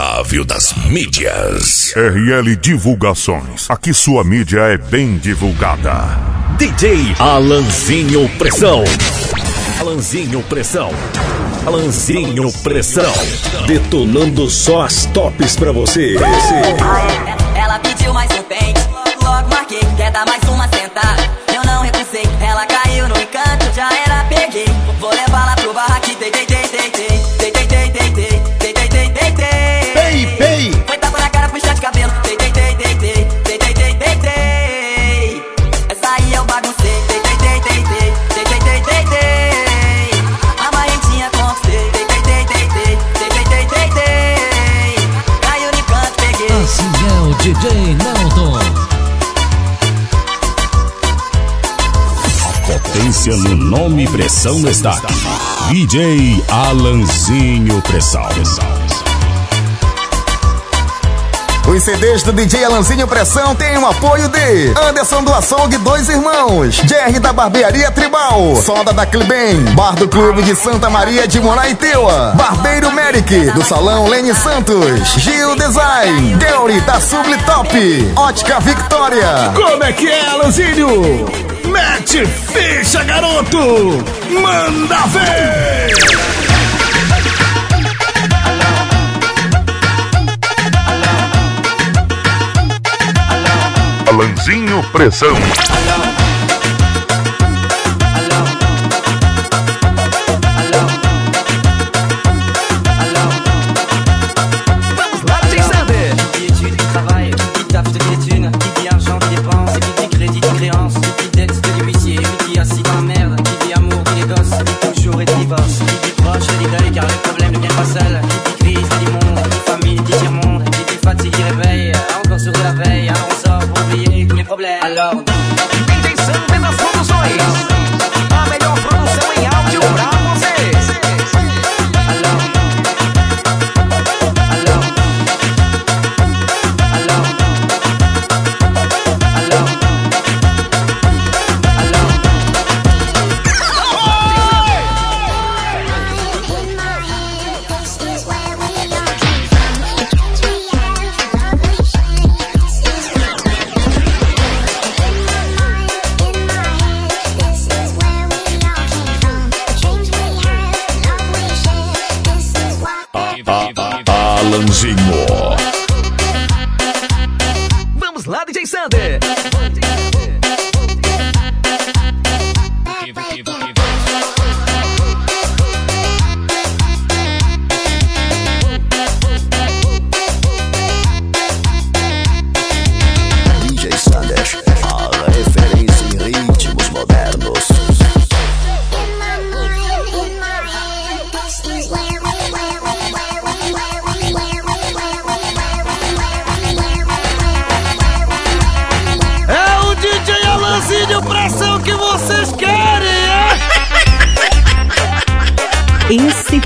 responsável das mídias. RL Divulgações. Aqui sua mídia é bem divulgada. DJ Alanzinho Pressão. Alanzinho Pressão. Alanzinho Pressão. Detonando só as tops pra você. Ela pediu mais um pente, logo marquei, quer dar mais uma sentada. Potência no nome Pressão Destaque. DJ Alanzinho Pressão. Os CDs do DJ Alanzinho Pressão têm o apoio de Anderson do Açougue Dois Irmãos, Jerry da Barbearia Tribal, Soda da Clibem, Bar do Clube de Santa Maria de Moraiteua, Barbeiro Merrick, do Salão Lene Santos, Gil Design, Geury da Sublitop, Ótica Victória. Como é que é, Alanzinho? Mete ficha, garoto! Manda ver! Alanzinho Pressão.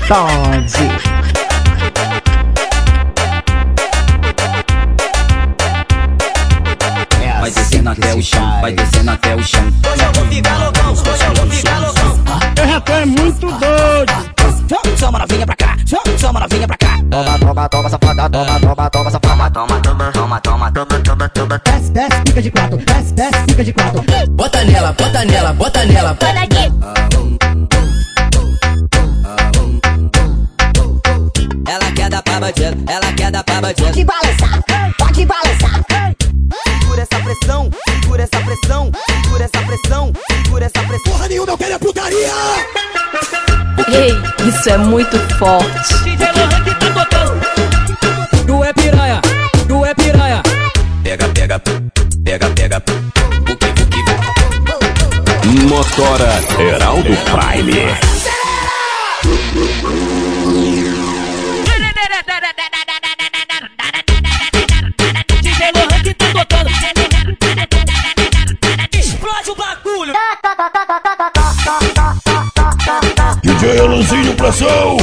Esse pode. Vai descendo até o chão, vai descendo até o chão. Hoje eu vou ficar loucão, hoje eu vou ficar loucão. Eu já tô é muito doido. Chama novinha pra cá, chama novinha pra cá. Toma, toma, toma, safada, toma, toma, toma, safada. Toma, toma, toma, toma, toma, toma, toma. Desce, desce, fica de quatro. Desce, desce, fica de quatro. Bota nela, bota nela, bota nela. Ela quer dar pra bandido, ela quer dar pra bandido. Pode balançar, pode balançar. Segura essa pressão, segura essa pressão, segura essa pressão, segura essa pressão. Porra nenhuma, eu quero é putaria. Ei, isso é muito forte. Tu é piranha, tu é piranha. Pega, pega, pega, pega. Motora Heraldo Prime. DJ Alanzinho Pressão.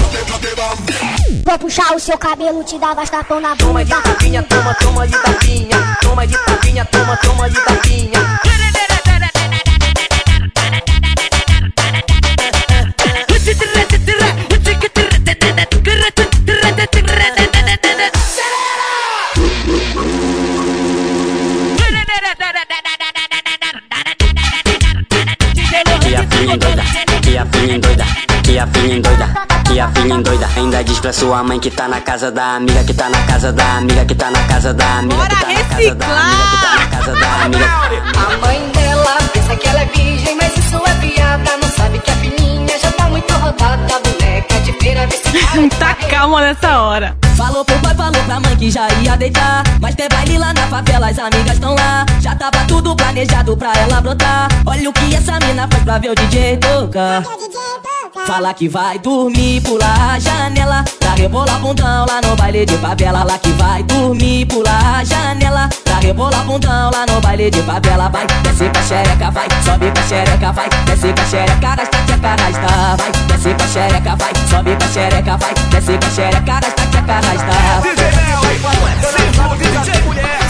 Vou puxar o seu cabelo, te dar vastapão na Toma de bunda. tapinha, toma, toma de tapinha. Toma de tapinha, toma, toma de tapinha. Diz pra sua mãe que tá na casa da amiga, que tá na casa da amiga, que tá na casa da amiga, Bora que tá na casa da reciclar! amiga, que tá na casa da amiga. A mãe dela pensa que ela é virgem, mas isso é piada. Não sabe que a filhinha já tá muito rodada. Boneca de feira, se Tá calma nessa hora. Falou pro pai, falou pra mãe que já ia deitar. Mas tem baile lá na favela, as amigas tão lá. Já tava tudo planejado pra ela brotar. Olha o que essa mina faz pra ver o DJ tocar. Fala que vai dormir, pular a janela. Pra rebolar bundão lá no baile de favela. Lá que vai dormir, pular a janela. Pra rebolar bundão lá no baile de favela. Vai, desce pra xereca, vai, sobe pra xereca, vai, desce pra xereca, arrasta, tcheca, arrasta. Vai, desce pra xereca, vai, sobe pra xereca, vai, desce pra xereca, arrasta, tcheca, arrasta.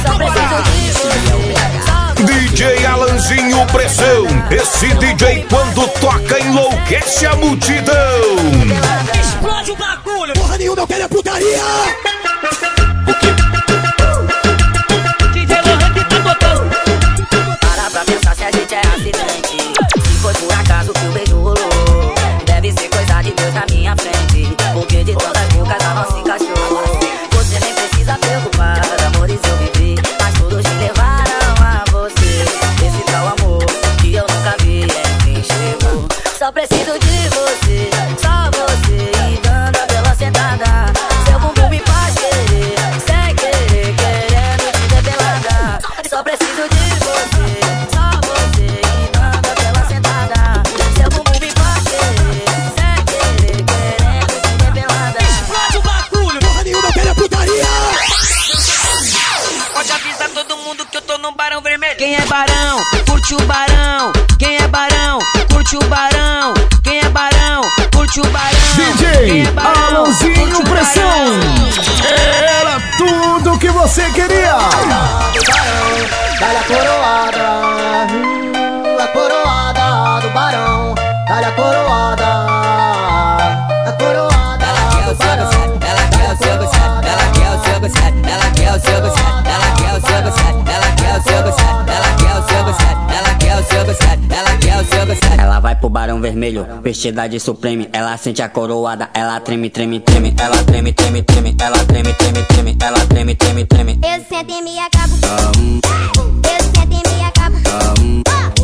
Só preciso de você. DJ Alanzinho Pressão. Esse DJ quando toca enlouquece a multidão. Explode o bagulho! Porra nenhuma, eu quero é putaria! DJ Lohan que tá tocando. Para pra pensar se a gente é acidente. Se foi por acaso que o beijo rolou. Deve ser coisa de Deus na minha frente. Vermelho, vestida supreme. Ela sente a coroada, ela treme, treme, treme. Ela treme, treme, treme. Ela treme, treme, treme. Ela treme, treme, treme. Eu sento e me acabo. Eu sento e me acabo.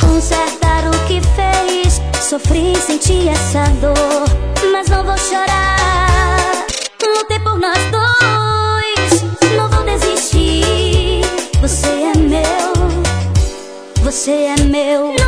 Consertar o que fez. Sofri, senti essa dor, mas não vou chorar. Lutei por nós dois, não vou desistir. Você é meu. Você é meu.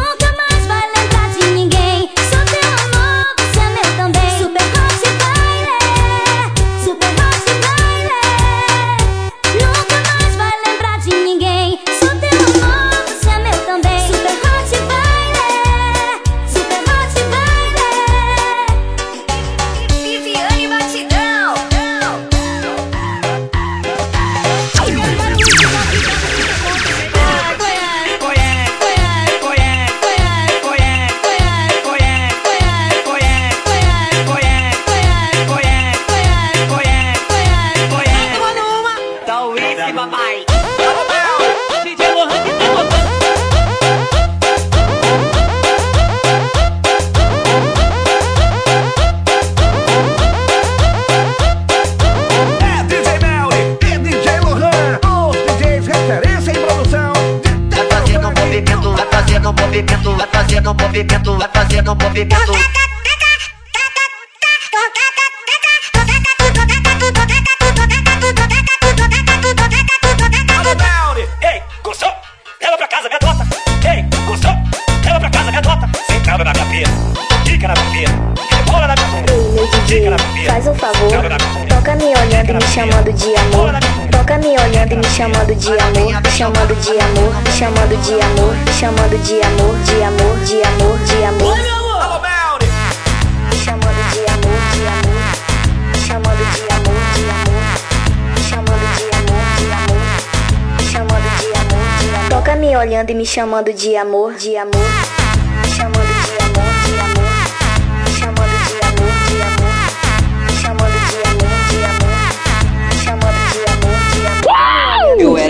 Olhando e me chamando de amor. Toca me olhando e me chamando de amor. Me chamando de amor, me chamando de amor. Me chamando de amor, de amor, de amor, de amor. Me chamando de amor, de amor. Me chamando de amor, de amor. Me chamando de amor, de amor. Me chamando de amor, de amor. Toca me olhando e me chamando de amor, de amor. Me chamando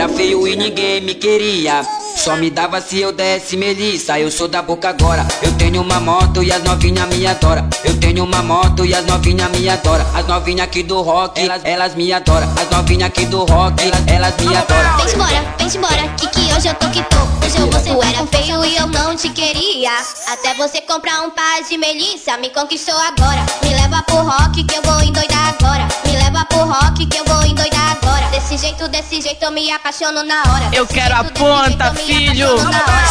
era feio e ninguém me queria. Só me dava se eu desse melissa. Eu sou da boca agora. Eu tenho uma moto e as novinhas me adoram. Eu tenho uma moto e as novinhas me adoram. As novinhas aqui do rock, elas, elas me adoram. As novinhas aqui do rock, elas, elas me adoram. Vem embora, vem embora, que que hoje eu tô que tô. Hoje eu você era feio e eu não te queria. Até você comprar um par de melissa, me conquistou agora. Me leva pro rock que eu vou endoidar agora. Me leva pro rock que eu vou endoidar agora. Desse jeito, desse jeito eu me apaixono na hora. Eu Desse quero a jeito, desse ponta, jeito, eu filho.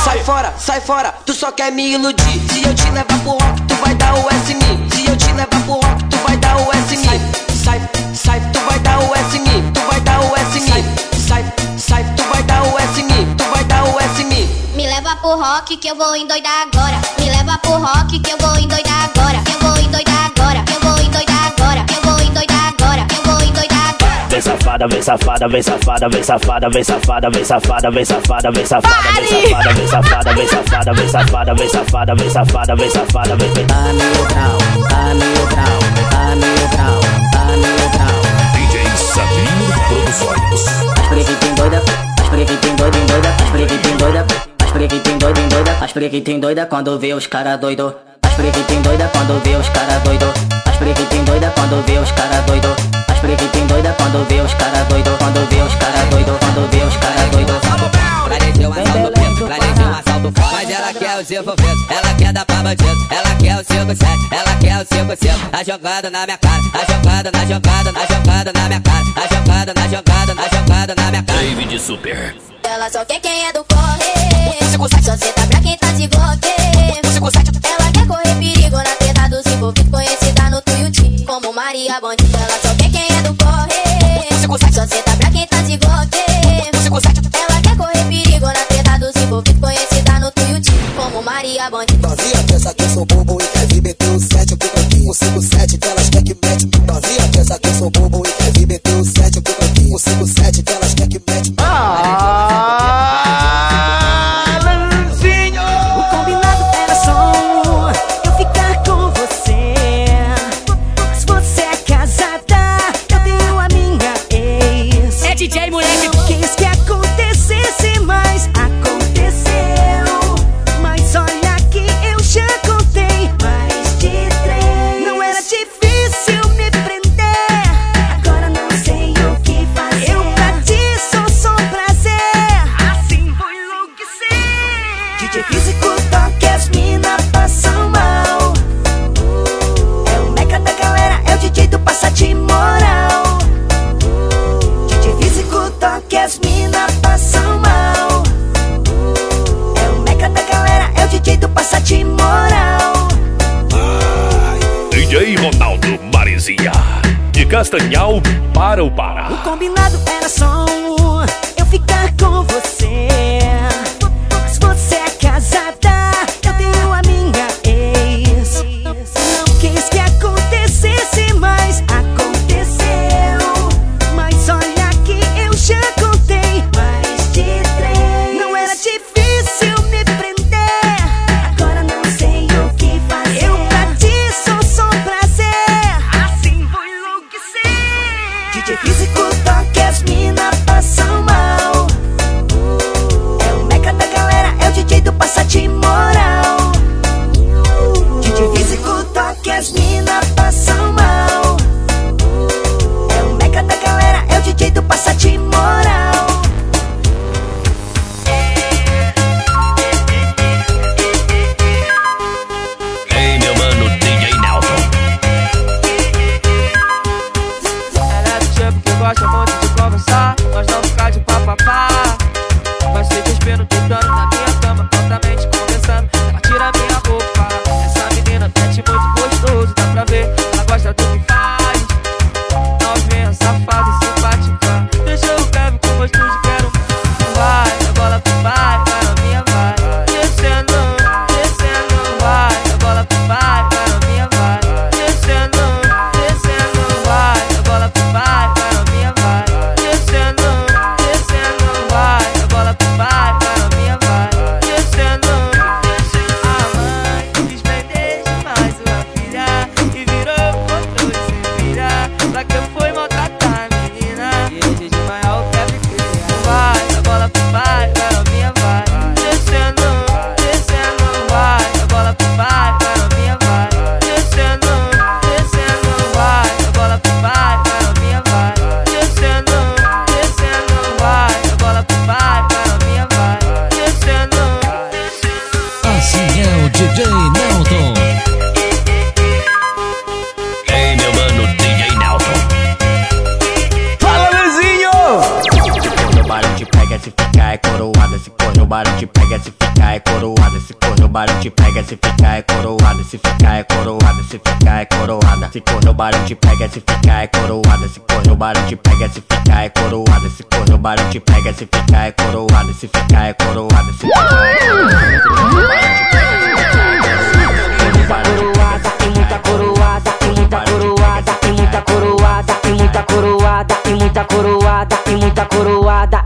Sai fora, sai fora, tu só quer me iludir. Se eu te levar pro rock, tu vai dar o S em mim. Se eu te levar pro rock, tu vai dar o S em mim. Sai, sai, tu vai dar o S em mim. Tu vai dar o S em mim. Sai, sai, tu vai dar o S em mim. Tu vai dar o S em mim. Me leva pro rock que eu vou endoidar agora. Me leva pro rock que eu vou endoidar agora. Vem safada, vem safada, vem safada, vem safada, vem safada, vem safada, vem safada, vem safada, vem safada, vem safada, vem safada, vem safada, vem safada, vem safada, vem safada, vem vem. A mil grau, a mil grau, a mil grau, a mil grau. DJ Samir Produções. As preguitem doida, as preguitem doida, doida, as preguitem doida, as preguitem doida, doida, as preguitem doida quando vê os cara doido brevitem doida quando vê os cara doido. As brevitem doida quando vê os cara doido. As brevitem doida quando vê os cara doido. Quando vê os cara doido. Quando vê os cara doido. Planejou um assalto preto, planejou um assalto fora. Mas ela quer os envolvidos, ela quer dar pra bandido. Ela quer o 5-7, ela quer o 5-5. Tá na minha cara, a jogando, tá jogando, tá jogando na minha cara. a jogando, tá jogando, tá jogando na minha cara. de Super. Ela só quer quem é do corre. Você consegue Só senta pra quem tá de boca. Você consegue. Maria mãe. Novinha pensa que eu sou bobo e quer vir meter o sete pro o Cinco sete que elas quer que mete. Novinha pensa que eu sou bobo e quer vir meter o sete pro o Cinco sete que elas quer que mete. Ah! Castanhal para o Pará. O combinado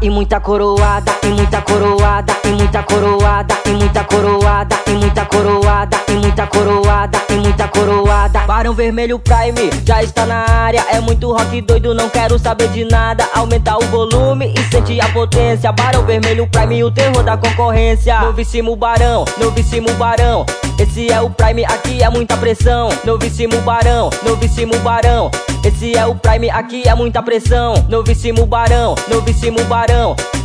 e muita coroada, e muita coroada, e muita coroada, e muita coroada, e muita coroada, e muita coroada, e muita coroada. Barão Vermelho Prime já está na área, é muito rock doido, não quero saber de nada. Aumenta o volume e sente a potência. Barão Vermelho Prime, o terror da concorrência. Novíssimo Barão, novíssimo Barão. Esse é o Prime, aqui é muita pressão. Novíssimo Barão, novíssimo Barão. Esse é o Prime, aqui é muita pressão. Novíssimo Barão, novíssimo Barão.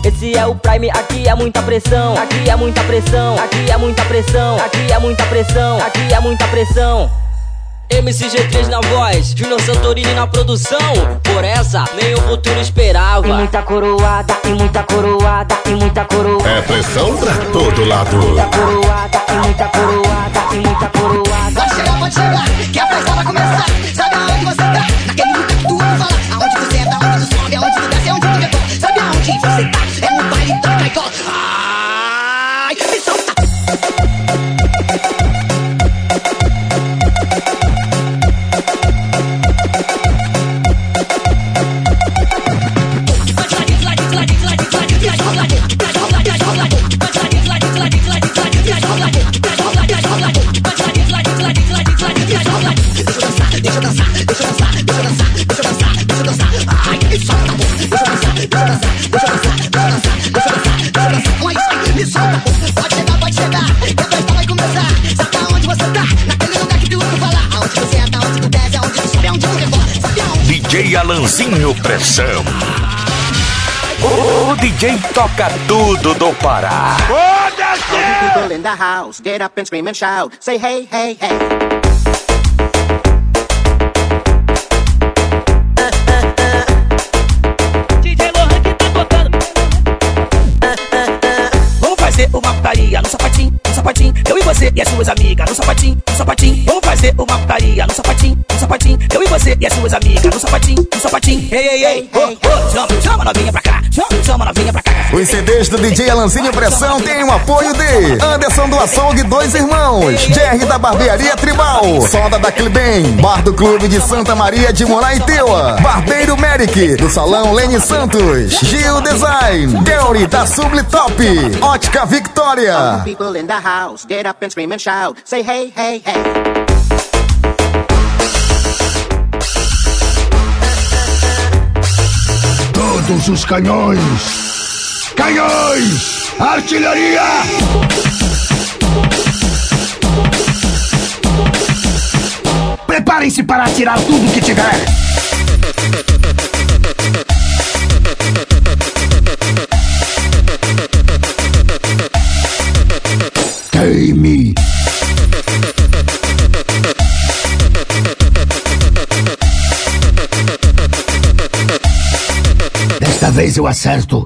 Esse é o Prime, aqui é muita pressão. Aqui é muita pressão, aqui é muita pressão. Aqui é muita pressão, aqui é muita pressão. MCG3 na voz, Júnior Santorini na produção. Por essa, nem o futuro esperava. E muita coroada, e muita coroada, e muita coroada. É pressão pra todo lado. Muita coroada, e muita coroada, e muita coroada. Pode chegar, pode chegar, que a festa vai começar. Sabe aonde você tá? Naquele lugar DJ Alanzinho Pressão. O DJ toca tudo do Pará. All the people in the house, get up and scream and shout. Say hey, hey, hey. DJ Lohan que tá tocando. Vamos fazer uma putaria no sapatinho, no sapatinho. Eu e você e as suas amigas no sapatinho, no sapatinho. Vamos fazer uma putaria no sapatinho, sapatinho. Eu e você e as suas amigas no sapatinho, no sapatinho. Ei, ei, ei. Oh, oh, chama, chama novinha pra cá. Chama, chama novinha pra cá. Os CDs do DJ Alanzinho Pressão têm o apoio de Anderson do Açougue Dois Irmãos, Jerry da Barbearia Tribal, Soda da Clibem, Bar do Clube de Santa Maria de Moraiteua, Barbeiro Merrick, do Salão Lene Santos, Gil Design, Gary da Sublitop, Ótica Victoria. Todos os canhões! Canhões! Artilharia! Preparem-se para atirar tudo que tiver! Queime! Desta vez eu acerto.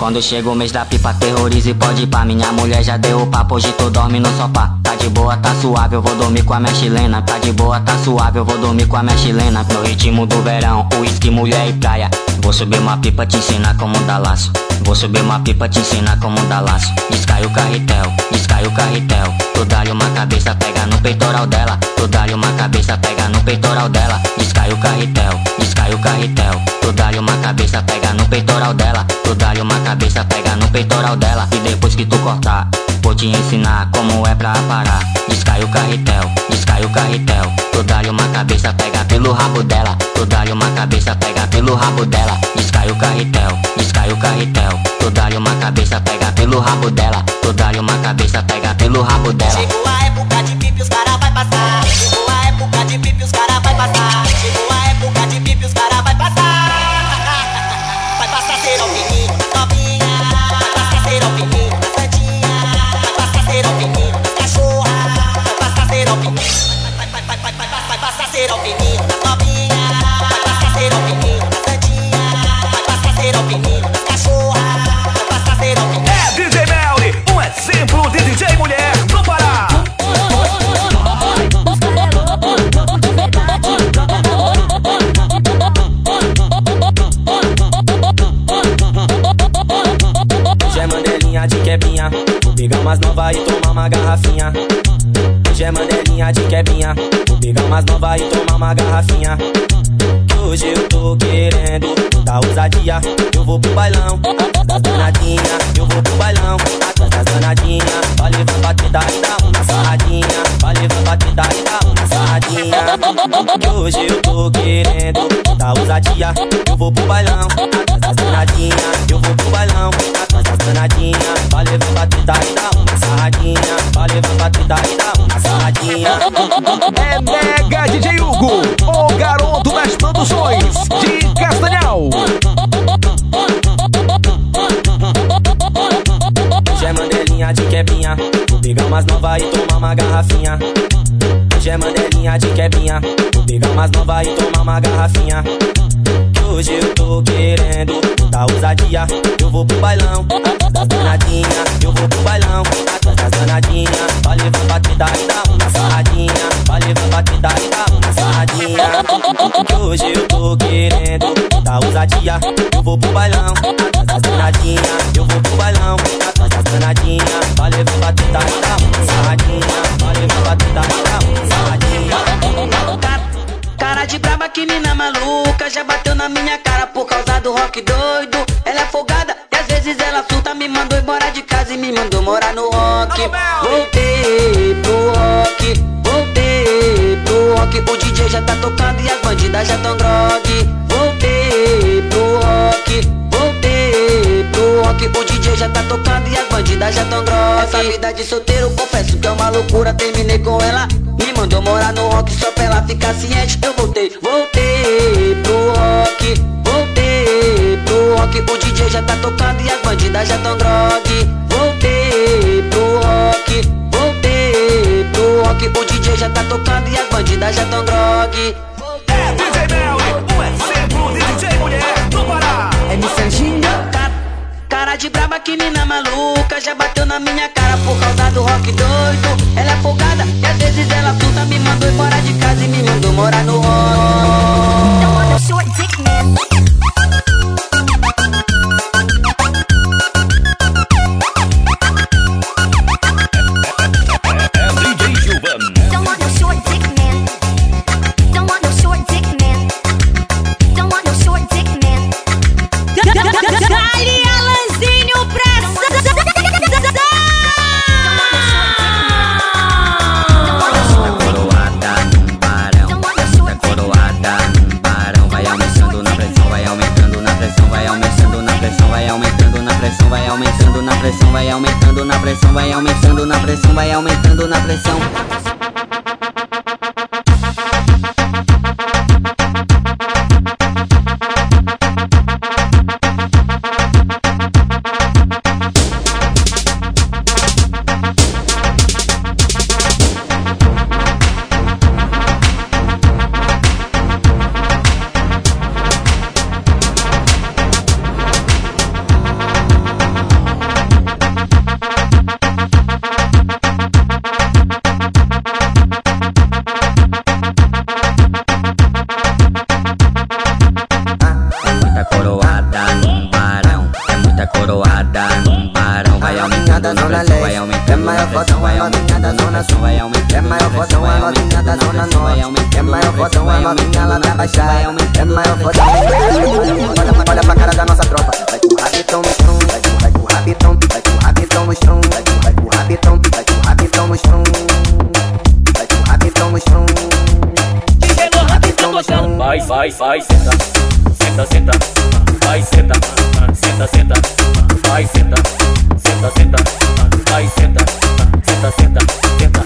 Quando chega o mês da pipa, terroriza e pode ir pra Minha mulher já deu o papo, hoje tu dorme no sofá. Tá de boa, tá suave, eu vou dormir com a minha chilena. Tá de boa, tá suave, eu vou dormir com a minha chilena. No ritmo do verão, uísque, mulher e praia. Vou subir uma pipa, te ensinar como dar laço Vou subir uma pipa, te ensinar como dar laço Descai o carretel, descai o carretel. Tu dá-lhe uma cabeça, pega no peitoral dela. Tu dá-lhe uma cabeça, pega no peitoral dela. Descai o carretel, descai o carretel. Tu dá-lhe uma cabeça, pega no peitoral dela. Tu dá-lhe uma cabeça, pega no peitoral dela. E depois que tu cortar, vou te ensinar como é pra parar Descai o carretel, descai o carretel. Tu dá-lhe uma cabeça, pega pelo rabo dela. Tu dá-lhe uma cabeça, pega pelo rabo dela. Descai o carretel, descai o carretel. Tu dá-lhe uma cabeça, pega pelo rabo dela. Tu dá-lhe uma cabeça, pega pelo rabo dela. Chegou a época de pipi, os cara vai passar. Tomar uma garrafinha. Hoje é mandelinha de quebrinha. Vou pegar umas nova e tomar uma garrafinha. Hoje eu tô querendo muita ousadia. Eu vou pro bailão, das danadinha. Eu vou pro bailão, das danadinha. Vai levar batida e dá uma sarradinha. Vai levar batida e dá uma sarradinha. Hoje eu tô querendo muita ousadia. Eu vou pro bailão, das danadinha. Eu vou pro bailão, das danadinha. Vai levar batida e dá uma sarradinha. Vai levar batida e dá uma sarradinha. É Mega DJ Hugo, o garoto das produções de Castanhal. Hoje é mandelinha de quebrinha. Vou pegar umas nova e tomar uma garrafinha. Hoje é mandelinha de quebrinha. Vou pegar umas nova e tomar uma garrafinha. Hoje eu tô querendo muita ousadia. Eu vou pro bailão, atrás das danadinha. Eu vou pro bailão, atrás das danadinha. Vai levar batida e dá uma. Vai levar batida e dá uma hoje eu tô querendo muita ousadia. Eu vou pro bailão, atrás das danadinha. Eu vou pro bailão, das danadinha. Vai levar batida e dá uma. Vai levar batida e dá uma. Cara de braba que mina maluca Já bateu na minha cara por causa do rock doido. Ela é folgada e às vezes ela surta Me mandou embora de casa e me mandou morar no rock. Voltei pro rock Voltei pro rock. O DJ já tá tocando e as bandidas já tão grog Voltei pro rock Voltei rock O DJ já tá tocando e as bandidas já tão grog Essa vida de solteiro confesso que é uma loucura Terminei com ela, me mandou morar no rock só pra ela ficar ciente. Eu voltei, voltei pro rock, voltei pro rock. O DJ já tá tocando e as bandidas já tão drogue. Voltei pro rock, voltei pro rock. O DJ já tá tocando e as bandidas já tão drogue. É DJ Mel, o exemplo de DJ mulher do Pará. É. Cara, cara de braba que mina maluca Já bateu na minha cara por causa do rock doido. Ela é folgada e às vezes ela puta Me mandou embora de casa e me mandou morar no rock Vai, vai, senta. Senta, senta. Vai, senta. Senta, senta. Vai, senta. Senta, senta. Vai, senta. Senta, senta. Senta.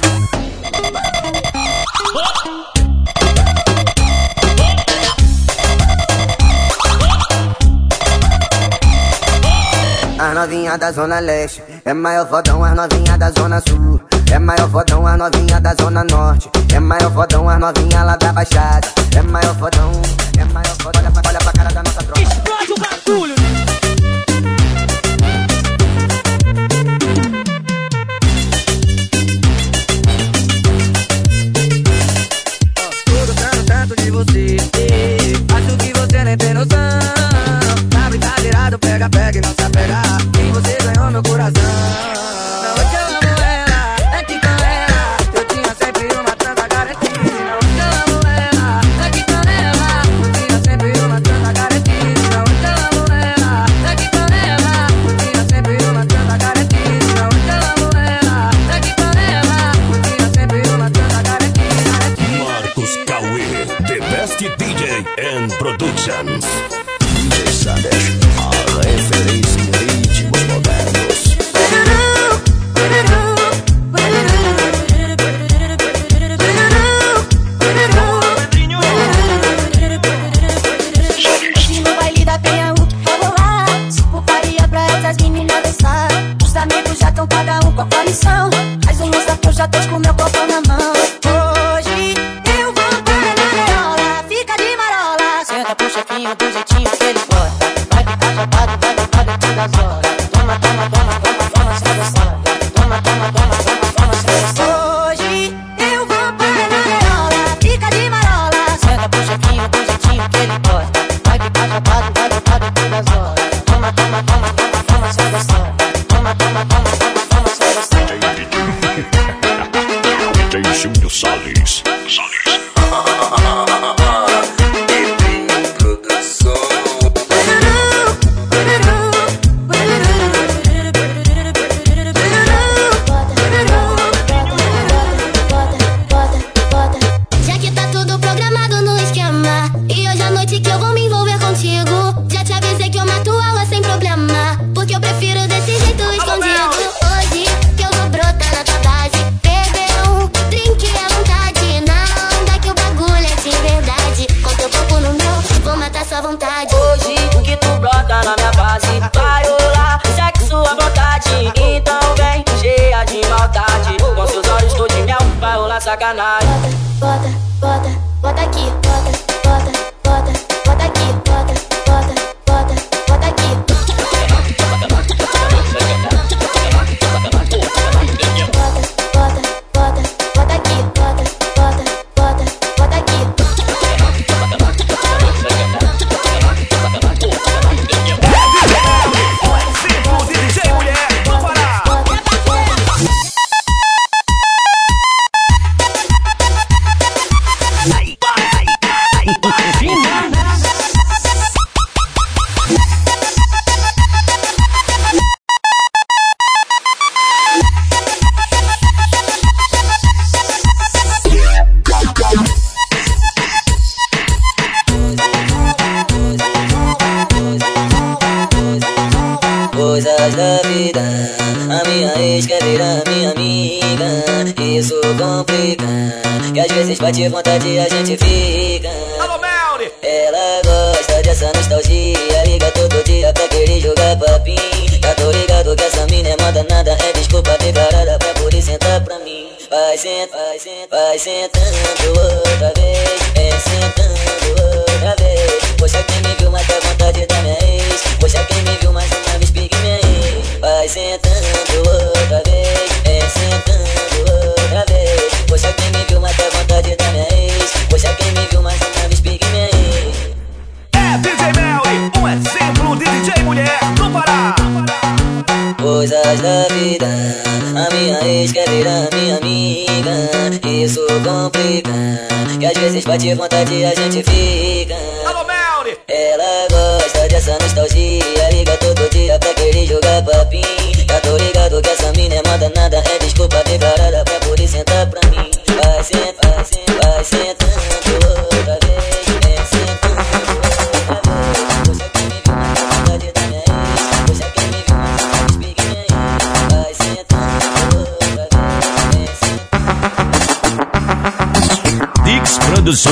As novinha da zona leste É maior fodão as novinha da zona sul É maior fodão as novinha da zona norte. É maior fodão as novinha lá da baixada. É maior fodão, é maior fodão. Olha pra, olha pra cara da nossa tropa. Explode o bagulho. Gostando tanto de você. Acho que você nem tem noção. Na brincadeira do pega, pega e não se apegar E você ganhou meu coração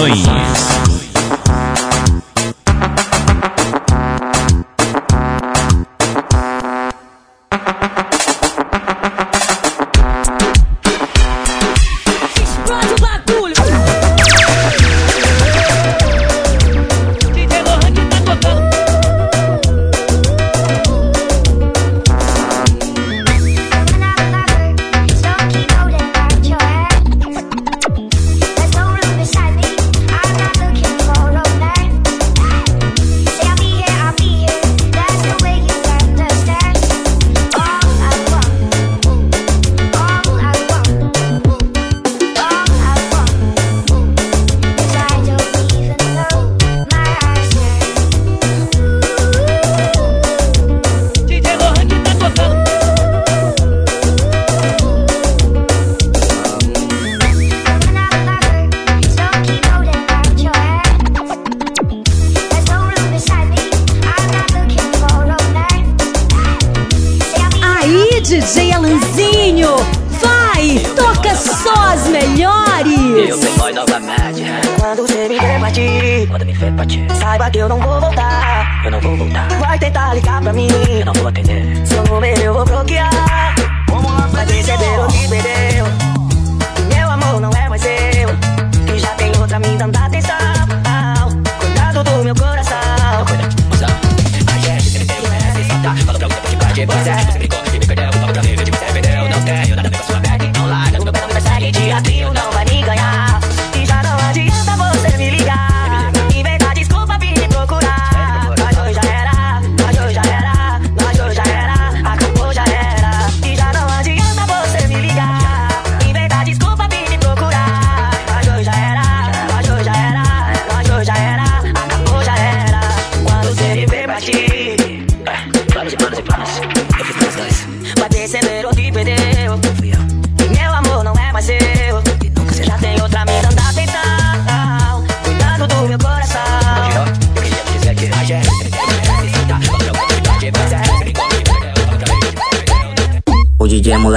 Mãe. novamente. É. Quando você me vê partir, quando me partir, saiba que eu não vou voltar. Eu não vou voltar. Vai tentar ligar pra mim, eu não vou atender. Seu número eu vou bloquear. Vamos lá, Vai perceber me perdeu. Que meu amor não é mais seu. Que já tem outra me dando atenção. Cuidado do meu coração. Não cuida. A gente sempre tem o mesmo. Pra outra, pode é. você. Você.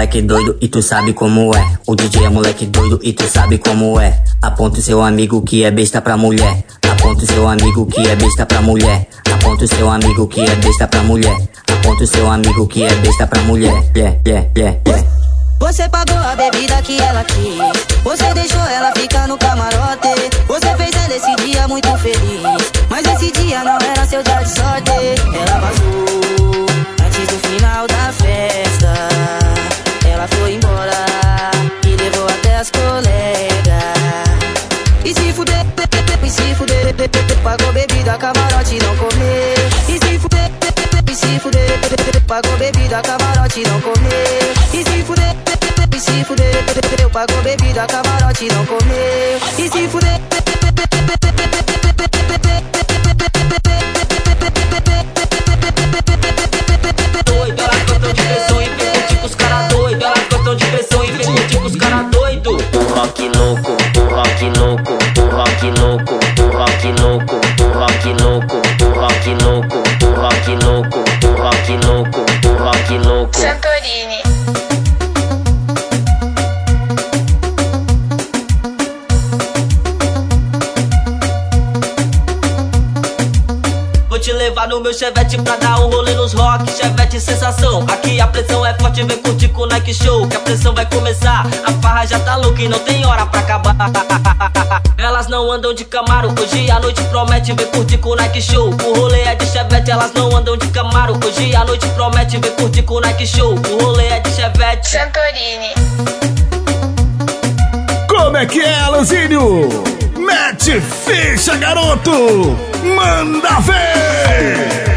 moleque doido e tu sabe como é. O DJ é moleque doido e tu sabe como é. Aponta o seu amigo que é besta pra mulher. Aponta o seu amigo que é besta pra mulher. Aponta o seu amigo que é besta pra mulher. Aponta o seu amigo que é besta pra mulher. Yeah, yeah, yeah, yeah. Você pagou a bebida que ela quis. Você deixou ela ficar no camarote. Você fez ela esse dia muito feliz. Mas esse dia não era seu dia de sorte. Ela passou. já camarote não comeu. E se fuder. chevette pra dar um rolê nos rock Chevette sensação, aqui a pressão é forte Vem curtir com o Nike Show, que a pressão vai começar. A farra já tá louca e não tem hora pra acabar. Elas não andam de Camaro, hoje a noite promete Vem curtir com o Nike Show, o rolê é de chevette Elas não andam de Camaro, hoje a noite promete Vem curtir com o Nike Show, o rolê é de chevette. Santorini. Como é que é, Lanzinho? Mete ficha, garoto! Manda ver!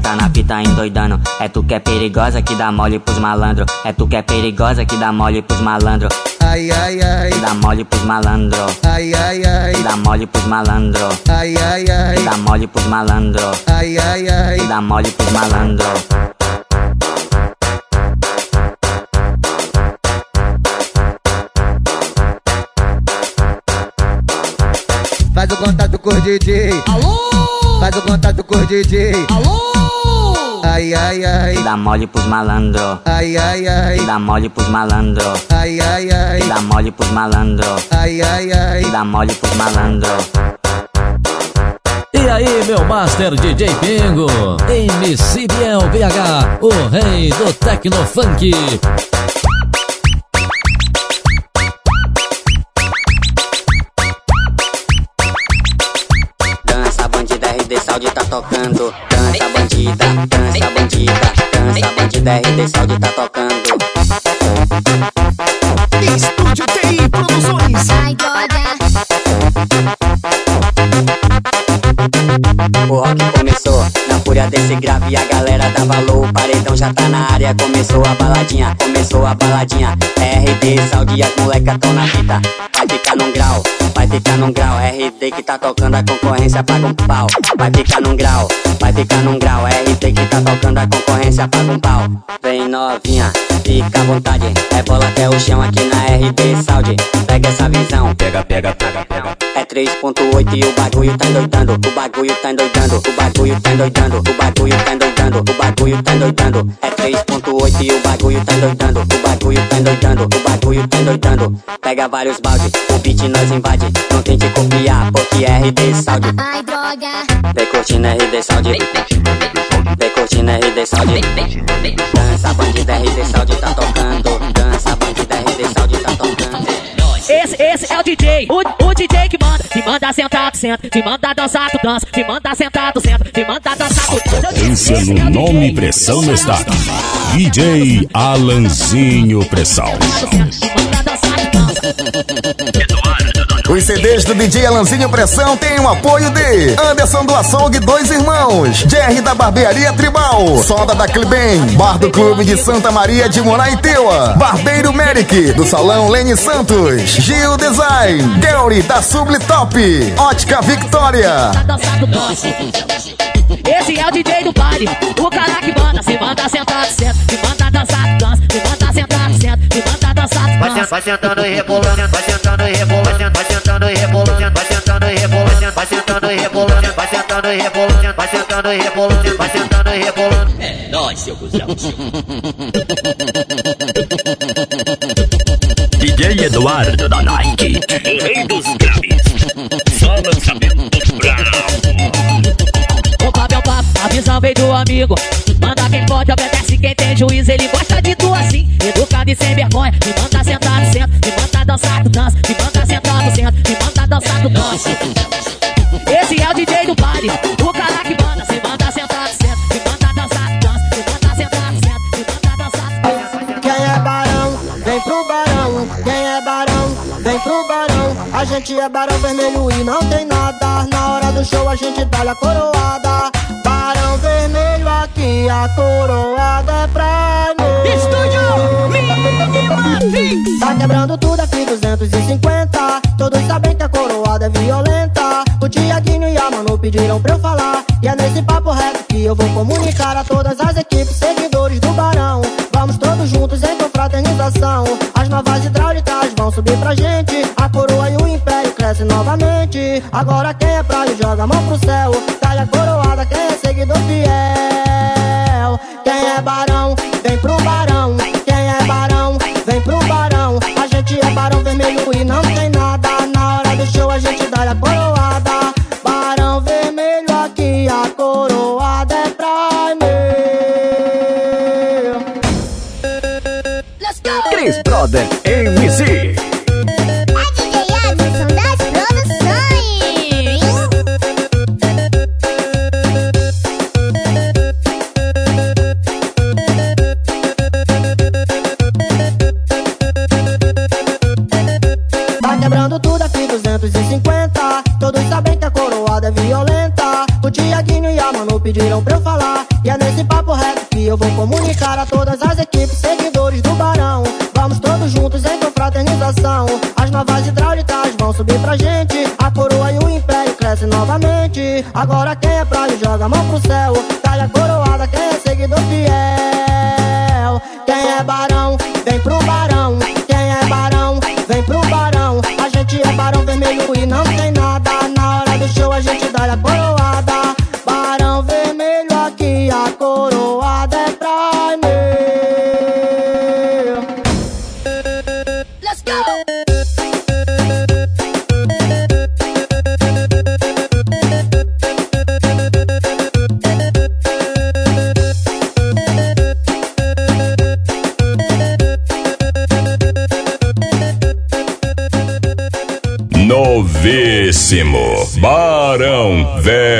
Tá na fita endoidando. É tu que é perigosa que dá mole pros malandro. É tu que é perigosa que dá mole pros malandro. Ai, ai, ai. Que dá mole pros malandro. Ai, ai, ai. Que dá mole pros malandro. Ai, ai, ai. Que dá mole pros malandro. Ai, ai, ai. Que dá mole pros malandro. Faz o contato com o DJ. Alô? Faz o contato com o DJ. Alô? Ai, ai, ai. Que dá mole pros malandro. Ai, ai, ai. Que dá mole pros malandro. Ai, ai, ai. Que dá mole pros malandro. Ai, ai, ai. Que dá mole pros malandro. E aí, meu Master DJ Pingo, MC Biel VH, o rei do Tecnofunk. Dança Saúde tá tocando. Dança bandida, dança bandida, dança bandida RD Saúde tá tocando. Estúdio TI Produções. Ai. O rock começou na fúria desse grave a galera dá valor. O paredão já tá na área, começou a baladinha, começou a baladinha. RD, Saudi, as moleca tão na fita. Vai ficar num grau, vai ficar num grau. RD que tá tocando a concorrência paga um pau. Vai ficar num grau, vai ficar num grau. RD que tá tocando a concorrência paga um pau. Vem novinha, fica à vontade. É bola até o chão aqui na RD Saudi. Pega essa visão. Pega, pega, pega, pega. É 3.8 e o bagulho tá endoidando, o bagulho tá endoidando, o bagulho tá endoidando, o bagulho tá endoidando, o bagulho tá endoidando. É 3.8 e o bagulho tá endoidando, o bagulho tá endoidando, o bagulho tá endoidando. Pega vários balde, o beat nós invade, não tente copiar, porque é RD Saudi. Ai, droga. Vem curtindo RD Saudi. Vem curtindo RD Saudi. Dança bandida RD Saudi tá tocando, dança bandida RD Saudi tá tocando. Esse, esse é o DJ, o, o DJ que manda. Se manda sentar, tu senta. Se manda dançar, tu dança. Se manda sentar, tu senta. Se manda dançar, tu dança. Potência Esse é no o nome DJ. Pressão no estado. DJ Alanzinho Pressão. Se manda dançar, tu dança. Os CDs do DJ Alanzinho Pressão têm o apoio de Anderson do Açougue Dois Irmãos, Jerry da Barbearia Tribal, Soda da Clibem, Bar do Clube de Santa Maria de Moraiteua, Barbeiro Merrick, do Salão Lene Santos, Gil Design, Gary da Sublitop, Ótica Victoria. Esse é o DJ do baile, o cara que manda. Se manda sentar, tu senta. Se manda dançar, tu dança. Se manda sentar, tu senta. Se manda dançar, dança. vai sentando e rebolando, vai sentando e rebolando, sentando e rebolando, vai sentando e rebolando, vai sentando e rebolando, vai sentando e rebolando. É nóis, seu cuzão. DJ Eduardo da Nike. O rei dos graves. Só lançamento bravo. O papo o papo, a visão veio do amigo. Manda quem pode, obedece quem tem juízo. Ele gosta de tu assim, educado e sem vergonha. Me manda sentar no centro, me manda dançar, tu dança. Me manda sentar no centro, me manda dançar, tu dança. É o cara que manda. Se manda sentar centro, me manda dançar, dança. Me manda sentar centro, me manda dançar. Quem é barão, vem pro barão. Quem é barão, vem pro barão. A gente é barão vermelho e não tem nada. Na hora do show a gente dá a coroada. Barão vermelho aqui, a coroada é pra mim. Estúdio Tá quebrando tudo aqui 250. Todos sabem que a coroada é violenta. Pediram pra eu falar. E é nesse papo reto que eu vou comunicar a todas as equipes, seguidores do Barão. Vamos todos juntos em confraternização. As novas hidráulicas vão subir pra gente. A coroa e o império crescem novamente. Agora quem é praia joga a mão pro céu. Cai a coroada, quem é seguidor fiel. Quem é barão, vem pro barão. Quem é barão, vem pro eu vou comunicar a todas Agora quem Novíssimo Barão Vermelho Primer.